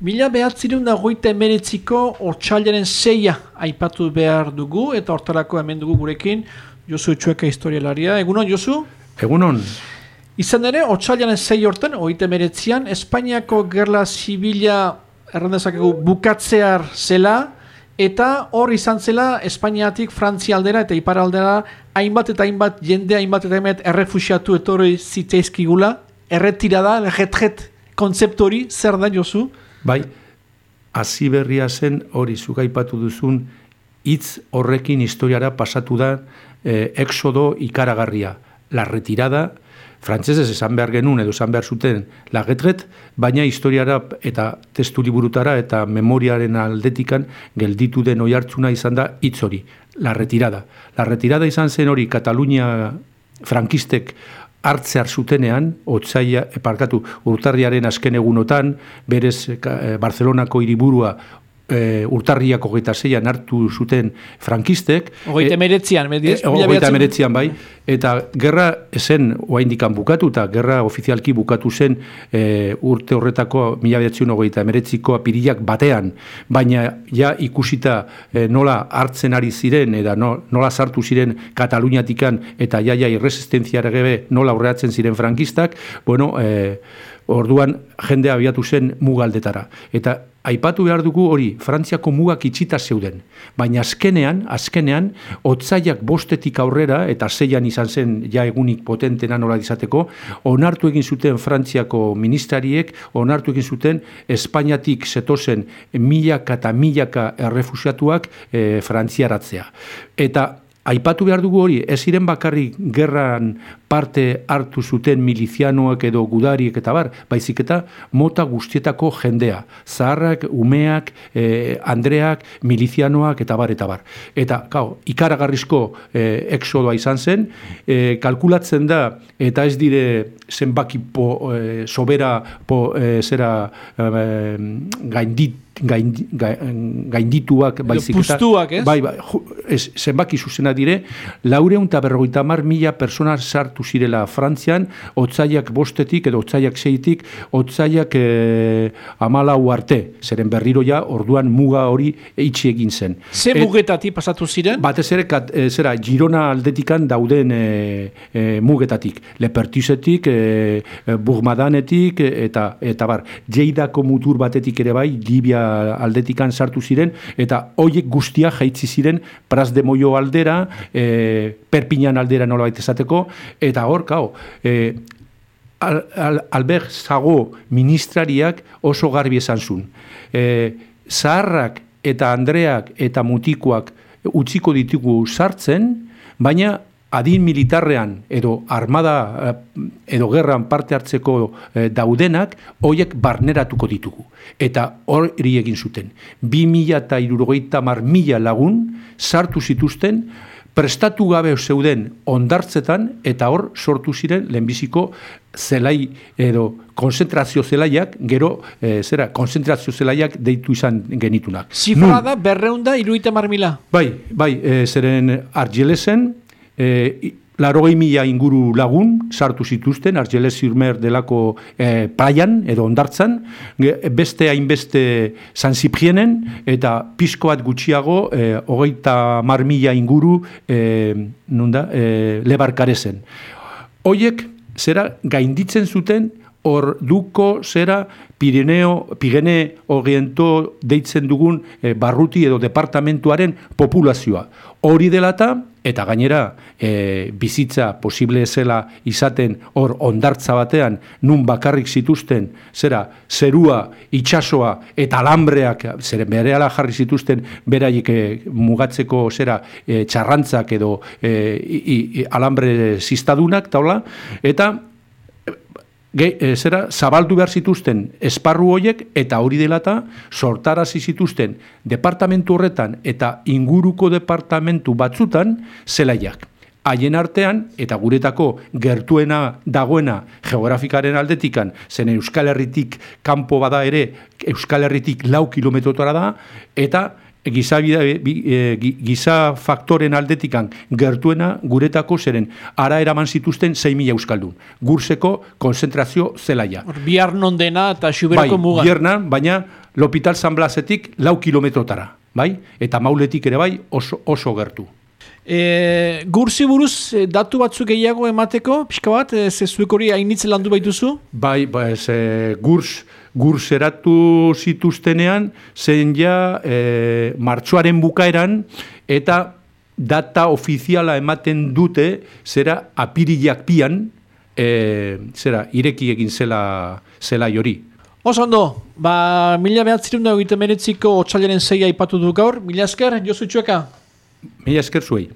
Mila behatzireun da goita emeretziko ortsailaren zeia aipatu behar dugu eta hortarako hemen dugu gurekin Josu Etxueka historialaria. Egunon, Josu? Egunon. Izan ere, ortsailaren zei horten, goita emeretzian, Espainiako gerla zibila errandezakegu bukatzear zela eta hor izan zela Espainiatik Frantzia aldera eta Ipar aldera hainbat eta hainbat jende hainbat eta hainbat errefusiatu etorri zitzaizkigula erretirada, retret konzeptu hori, zer da Josu? Bai, hasi berria zen hori zugaipatu duzun hitz horrekin historiara pasatu da eh, exodo ikaragarria. La retirada, frantzesez esan behar genuen edo esan behar zuten lagetret, baina historiara eta testu liburutara eta memoriaren aldetikan gelditu den oi hartzuna izan da hitz hori, la retirada. La retirada izan zen hori Katalunia frankistek hartzear zutenean, otzaia, eparkatu, urtarriaren azken egunotan, berez eh, Barcelonako hiriburua e, urtarriak hogeita zeian hartu zuten frankistek. Hogeita e, meretzian, e, Hogeita meretzian, bai. Eta gerra esen oa bukatu, eta gerra ofizialki bukatu zen e, urte horretako mila behatziun hogeita meretziko apiriak batean. Baina ja ikusita e, nola hartzen ari ziren, eta nola sartu ziren Kataluniatikan, eta ja ja irresistenziare gebe nola aurreatzen ziren frankistak, bueno, e, orduan jende abiatu zen mugaldetara. Eta aipatu behar dugu hori, Frantziako mugak itxita zeuden. Baina azkenean, azkenean, otzaiak bostetik aurrera, eta zeian izan zen ja egunik potentena nola izateko, onartu egin zuten Frantziako ministariek, onartu egin zuten Espainiatik zetozen milaka eta milaka errefusiatuak e, frantziaratzea. Eta Aipatu behar dugu hori, ez ziren bakarri gerran parte hartu zuten milizianoak edo gudariek eta bar, baizik eta mota guztietako jendea, zaharrak, umeak, e, andreak, milizianoak eta bar, eta bar. Eta, kau, ikaragarrizko e, exodoa izan zen, e, kalkulatzen da, eta ez dire zenbaki po, e, sobera po, e, zera e, gaindit, gaindituak baizik eta bai, bai, ez, zenbaki zuzena dire laure eta berrogeita mar mila persona sartu zirela Frantzian otzaiak bostetik edo otzaiak zeitik otzaiak e, amalau arte. Zeren berriro ja orduan muga hori eitsi egin zen. Ze mugetatik pasatu ziren? batez ere kat, e, zera, girona aldetikan dauden e, e, mugetatik. Lepertizetik e, burmadanetik eta, eta bar, jeidako mutur batetik ere bai, Libia aldetikan sartu ziren, eta hoiek guztia jaitzi ziren Pras de Moio aldera, e, Perpinan aldera nola esateko, eta hor, kau, e, al, al, Albert Zago ministrariak oso garbi esan zuen. E, zaharrak eta Andreak eta Mutikoak utziko ditugu sartzen, baina adin militarrean edo armada eh, edo gerran parte hartzeko e, daudenak hoiek barneratuko ditugu. Eta hori egin zuten. Bi mila eta irurogeita mar mila lagun sartu zituzten prestatu gabe zeuden ondartzetan eta hor sortu ziren lehenbiziko zelai edo konzentrazio zelaiak, gero, e, zera, konzentrazio zelaiak deitu izan genitunak. Zifra da, berreunda, iruita marmila? Bai, bai, e, zeren argelesen, e, larogei mila inguru lagun sartu zituzten, Argeles Zirmer delako e, plaian edo ondartzan, beste hainbeste zanziprienen, eta pizko bat gutxiago, e, hogeita mar mila inguru e, nunda, e, lebarkarezen. Hoiek, zera, gainditzen zuten, hor duko zera Pirineo, Pigene Oriento deitzen dugun barruti edo departamentuaren populazioa. Hori delata, eta gainera e, bizitza posible zela izaten hor ondartza batean nun bakarrik zituzten zera zerua itsasoa eta alambreak zeren berehala jarri zituzten beraiek e, mugatzeko zera e, txarrantzak edo e, i, alambre ziztadunak taula eta ge, e, zera, zabaldu behar zituzten esparru hoiek eta hori delata sortarazi zituzten departamentu horretan eta inguruko departamentu batzutan zelaiak. Haien artean, eta guretako gertuena dagoena geografikaren aldetikan, zen Euskal Herritik kanpo bada ere, Euskal Herritik lau kilometrotora da, eta giza, e, giza faktoren aldetikan gertuena guretako zeren ara eraman zituzten 6.000 euskaldun. Gurseko konzentrazio zelaia. Bihar non dena eta xuberako bai, mugan. baina L'Hospital San Blasetik lau kilometrotara, bai? Eta mauletik ere bai oso, oso gertu. E, gursi buruz e, datu batzuk gehiago emateko, pixka bat, e, ze zuek hori hainitze landu baituzu? Bai, ba, ez, e, gurs, gurs eratu zituztenean, zen ja e, martxoaren bukaeran, eta data ofiziala ematen dute, zera apiriak pian, e, zera, ireki egin zela, zela jori. Oso ondo, ba, mila behatzirun da egiten meretziko otxailaren zeia ipatu du gaur. Mila esker, Josu Txueka? Mila esker zuei.